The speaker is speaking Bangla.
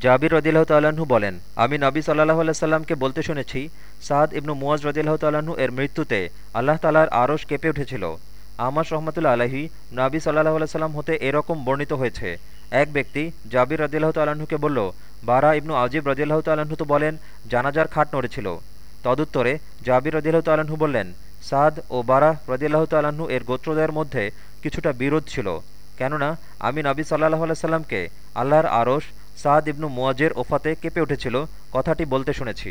জাবির রদিল্লাহ তাল্লাহ্ন বলেন, আমি নবী সাল্লাহ আল্লাহ বলতে শুনেছি, সাদ ইবনু মুয়াজ রদিল্লাহ তাল্লাহ্ন এর মৃত্যুতে আল্লাহ তালার আরশ কেঁপে উঠেছিল। আমার রহমতুল্লা আলহী নাবি সাল্লাহ আল্লাহ সাল্লাম হতে এরকম বর্ণিত হয়েছে। এক ব্যক্তি জাবির রদিল্লাহ তাল্লাহ্নকে বলল, বারা ইবনু আজিব রদিল্লাহ তাল্লাহ্ন তো বলেন, জানাজার খাট নড়েছিল। তদুত্তরে জাবির রদিল্লাহ তাল্লাহ্ন বললেন, সাদ ও বারাহ রদিল্লাহ তাল্লাহ্ন এর গোত্রদয়ের মধ্যে কিছুটা বিরোধ ছিল। কেননা, আমি নবী সাল্লাহ আলাইসাল্লামকে আল্লাহর আরশ সাদ ইবনু মোয়াজের ওফাতে কেঁপে উঠেছিল কথাটি বলতে শুনেছি।